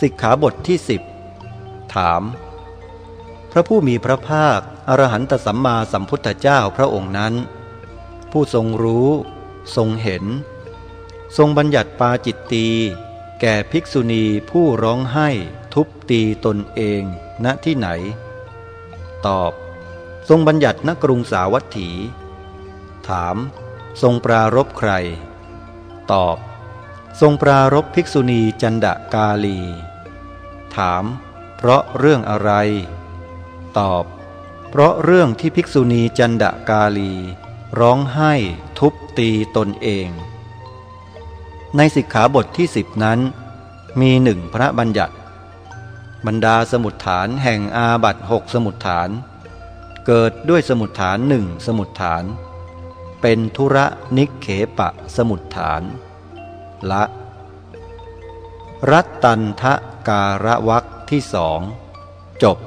สิกขาบทที่สิบถาม พระผู้มีพระภาค อรหันตสัมมาสัมพุทธเจ้าพระองค์นั้น ผู้ทรงรู้ ทรงเห็น ทรงบัญญัติปาจิตตี แก่ภิกษุณีผู้ร้องไห้ทุบตีตนเอง ณที่ไหน ตอบ ทรงบัญญัติณกรุงสาวัตถี ถาม ทรงปรารบใคร ตอบ ทรงปรารบภิกษุณีจันดกาลี ถาม เพราะเรื่องอะไร ตอบ เพราะเรื่องที่ภิกษุณีจันดกาลี ร้องไห้ทุบตีตนเอง ในสิกขาบทที่สิบนั้น มีหนึ่งพระบัญญัติ บรรดาสมุดฐานแห่งอาบัตหกสมุดฐาน เกิดด้วยสมุดฐานหนึ่งสมุดฐาน เป็นธุระนิเขปะสมุดฐาน ละ รัตตันทะการวักที่สองจบ